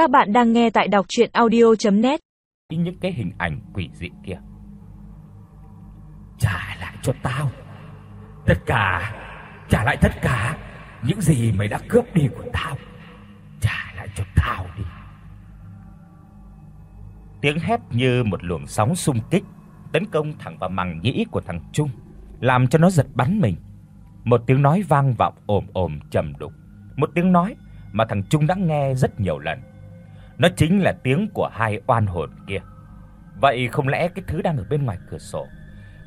Các bạn đang nghe tại đọc audio net Những cái hình ảnh quỷ dị kia. Trả lại cho tao. Tất cả, trả lại tất cả những gì mày đã cướp đi của tao. Trả lại cho tao đi. Tiếng hét như một luồng sóng xung kích tấn công thẳng vào màng nhĩ của thằng Trung, làm cho nó giật bắn mình. Một tiếng nói vang vọng ồm ồm trầm đục, một tiếng nói mà thằng Trung đã nghe rất nhiều lần. Nó chính là tiếng của hai oan hồn kia. Vậy không lẽ cái thứ đang ở bên ngoài cửa sổ,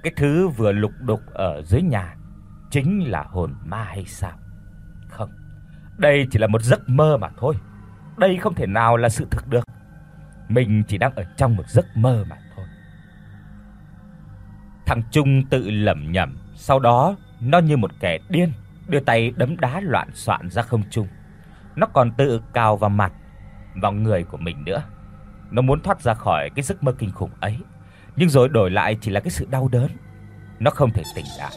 cái thứ vừa lục đục ở dưới nhà chính là hồn ma hay sao? Không, đây chỉ là một giấc mơ mà thôi. Đây không thể nào là sự thực được. Mình chỉ đang ở trong một giấc mơ mà thôi. Thằng Trung tự lẩm nhẩm, sau đó nó như một kẻ điên đưa tay đấm đá loạn soạn ra không trung. Nó còn tự cào vào mặt, vào người của mình nữa. Nó muốn thoát ra khỏi cái giấc mơ kinh khủng ấy, nhưng rồi đổi lại chỉ là cái sự đau đớn. Nó không thể tỉnh lại.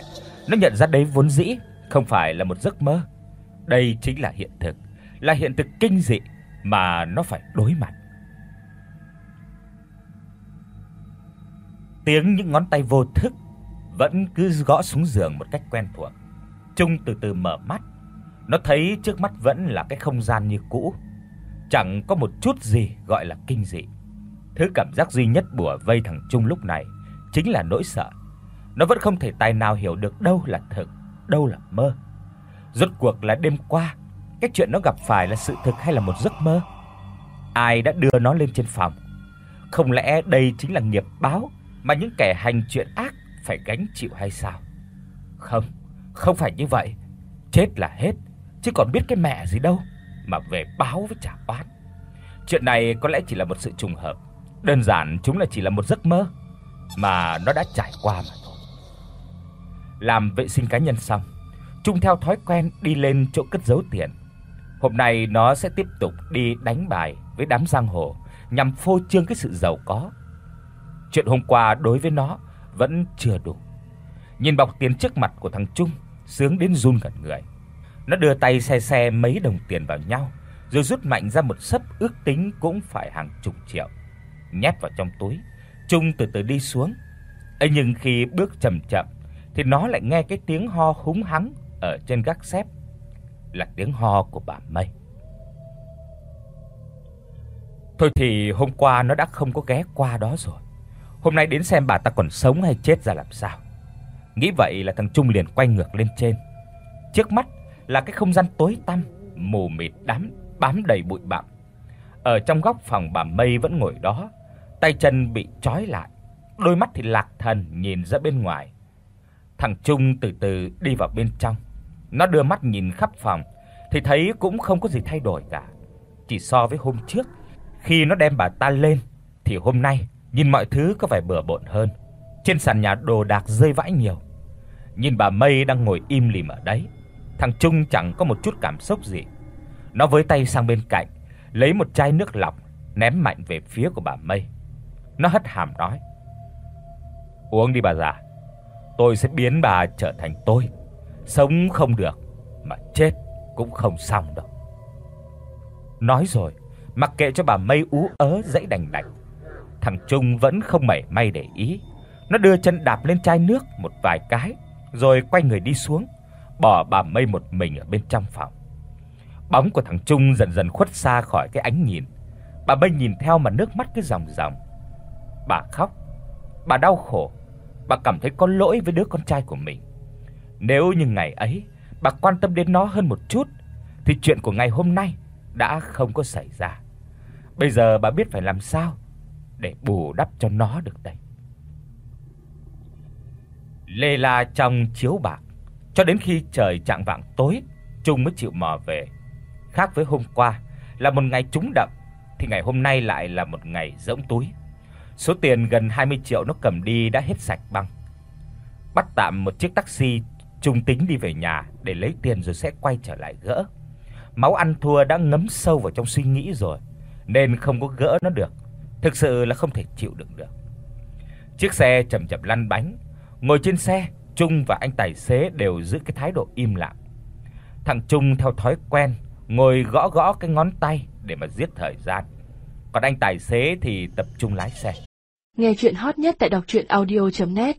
Nó nhận ra đấy vốn dĩ không phải là một giấc mơ. Đây chính là hiện thực, là hiện thực kinh dị mà nó phải đối mặt. Tiếng những ngón tay vô thức vẫn cứ gõ xuống giường một cách quen thuộc. Trung từ từ mở mắt, nó thấy trước mắt vẫn là cái không gian như cũ, chẳng có một chút gì gọi là kinh dị. Thứ cảm giác duy nhất bủa vây thằng Trung lúc này chính là nỗi sợ. Nó vẫn không thể tài nào hiểu được đâu là thực, đâu là mơ. Rốt cuộc là đêm qua, cái chuyện nó gặp phải là sự thực hay là một giấc mơ? Ai đã đưa nó lên trên phòng? Không lẽ đây chính là nghiệp báo mà những kẻ hành chuyện ác phải gánh chịu hay sao? Không, không phải như vậy. Chết là hết, chứ còn biết cái mẹ gì đâu mà về báo với trả oán. Chuyện này có lẽ chỉ là một sự trùng hợp, đơn giản chúng là chỉ là một giấc mơ mà nó đã trải qua mà thôi. Làm vệ sinh cá nhân xong, Trung theo thói quen đi lên chỗ cất giấu tiền. Hôm nay nó sẽ tiếp tục đi đánh bài với đám giang hồ nhằm phô trương cái sự giàu có. Chuyện hôm qua đối với nó vẫn chưa đủ. Nhìn bọc tiền trước mặt của thằng Trung, sướng đến run cả người. Nó đưa tay xe xe mấy đồng tiền vào nhau, rồi rút mạnh ra một sấp ước tính cũng phải hàng chục triệu, nhét vào trong túi. Trung từ từ đi xuống. Ấy nhưng khi bước chậm chậm thì nó lại nghe cái tiếng ho húng hắng ở trên gác xếp, là tiếng ho của bà Mây. Thôi thì hôm qua nó đã không có ghé qua đó rồi. Hôm nay đến xem bà ta còn sống hay chết ra làm sao. Nghĩ vậy là thằng Trung liền quay ngược lên trên. Trước mắt là cái không gian tối tăm, mù mịt đám bám đầy bụi bặm. Ở trong góc phòng bà Mây vẫn ngồi đó, tay chân bị trói lại, đôi mắt thì lạc thần nhìn ra bên ngoài. Thằng Trung từ từ đi vào bên trong. Nó đưa mắt nhìn khắp phòng thì thấy cũng không có gì thay đổi cả. Chỉ so với hôm trước, khi nó đem bà ta lên thì hôm nay nhìn mọi thứ có vẻ bừa bộn hơn. Trên sàn nhà đồ đạc rơi vãi nhiều. Nhìn bà Mây đang ngồi im lìm ở đấy, thằng Trung chẳng có một chút cảm xúc gì. Nó với tay sang bên cạnh, lấy một chai nước lọc ném mạnh về phía của bà Mây. Nó hất hàm nói: "Uống đi bà già, tôi sẽ biến bà trở thành tôi, sống không được mà chết cũng không xong đâu." Nói rồi, mặc kệ cho bà Mây ú ớ dãy đành đạch, thằng Trung vẫn không mảy may để ý. Nó đưa chân đạp lên chai nước một vài cái, rồi quay người đi xuống, bỏ bà Mây một mình ở bên trong phòng. Bóng của thằng Trung dần dần khuất xa khỏi cái ánh nhìn. Bà Mây nhìn theo mà nước mắt cứ ròng ròng. Bà khóc, bà đau khổ, bà cảm thấy có lỗi với đứa con trai của mình. Nếu như ngày ấy bà quan tâm đến nó hơn một chút thì chuyện của ngày hôm nay đã không có xảy ra. Bây giờ bà biết phải làm sao để bù đắp cho nó được đây. Lê la trong chiếu bạc, cho đến khi trời chạng vạng tối, Trung mới chịu mò về. Khác với hôm qua là một ngày trúng đậm thì ngày hôm nay lại là một ngày rỗng túi. Số tiền gần 20 triệu nó cầm đi đã hết sạch băng. Bắt tạm một chiếc taxi, Trung tính đi về nhà để lấy tiền rồi sẽ quay trở lại gỡ. Máu ăn thua đã ngấm sâu vào trong suy nghĩ rồi, nên không có gỡ nó được. Thực sự là không thể chịu đựng được. Chiếc xe chậm chậm lăn bánh, ngồi trên xe, Trung và anh tài xế đều giữ cái thái độ im lặng. Thằng Trung theo thói quen, ngồi gõ gõ cái ngón tay để mà giết thời gian. Còn anh tài xế thì tập trung lái xe. Nghe truyện hot nhất tại doctruyenaudio.net